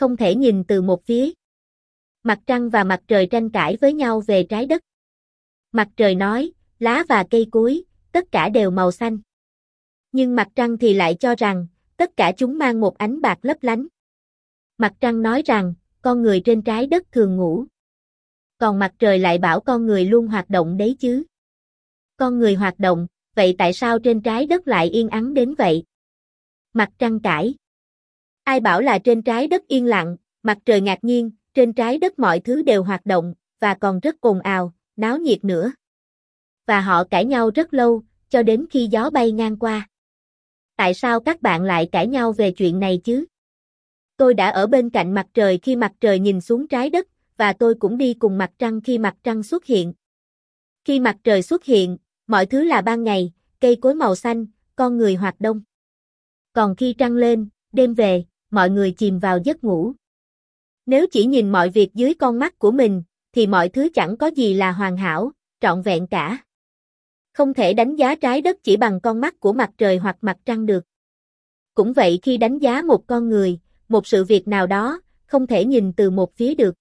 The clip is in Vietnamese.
không thể nhìn từ một phía. Mặt trăng và mặt trời tranh cãi với nhau về trái đất. Mặt trời nói, lá và cây cối, tất cả đều màu xanh. Nhưng mặt trăng thì lại cho rằng, tất cả chúng mang một ánh bạc lấp lánh. Mặt trăng nói rằng, con người trên trái đất thường ngủ. Còn mặt trời lại bảo con người luôn hoạt động đấy chứ. Con người hoạt động, vậy tại sao trên trái đất lại yên ắng đến vậy? Mặt trăng cãi. Ai bảo là trên trái đất yên lặng, mặt trời ngạc nhiên, trên trái đất mọi thứ đều hoạt động, và còn rất ồn ào, náo nhiệt nữa. Và họ cãi nhau rất lâu, cho đến khi gió bay ngang qua. Tại sao các bạn lại cãi nhau về chuyện này chứ? Tôi đã ở bên cạnh mặt trời khi mặt trời nhìn xuống trái đất, và tôi cũng đi cùng mặt trăng khi mặt trăng xuất hiện. Khi mặt trời xuất hiện, mọi thứ là ban ngày, cây cối màu xanh, con người hoạt động. Còn khi trăng lên, đêm về, mọi người chìm vào giấc ngủ. Nếu chỉ nhìn mọi việc dưới con mắt của mình, thì mọi thứ chẳng có gì là hoàn hảo, trọn vẹn cả. Không thể đánh giá trái đất chỉ bằng con mắt của mặt trời hoặc mặt trăng được. Cũng vậy khi đánh giá một con người, một sự việc nào đó, không thể nhìn từ một phía được.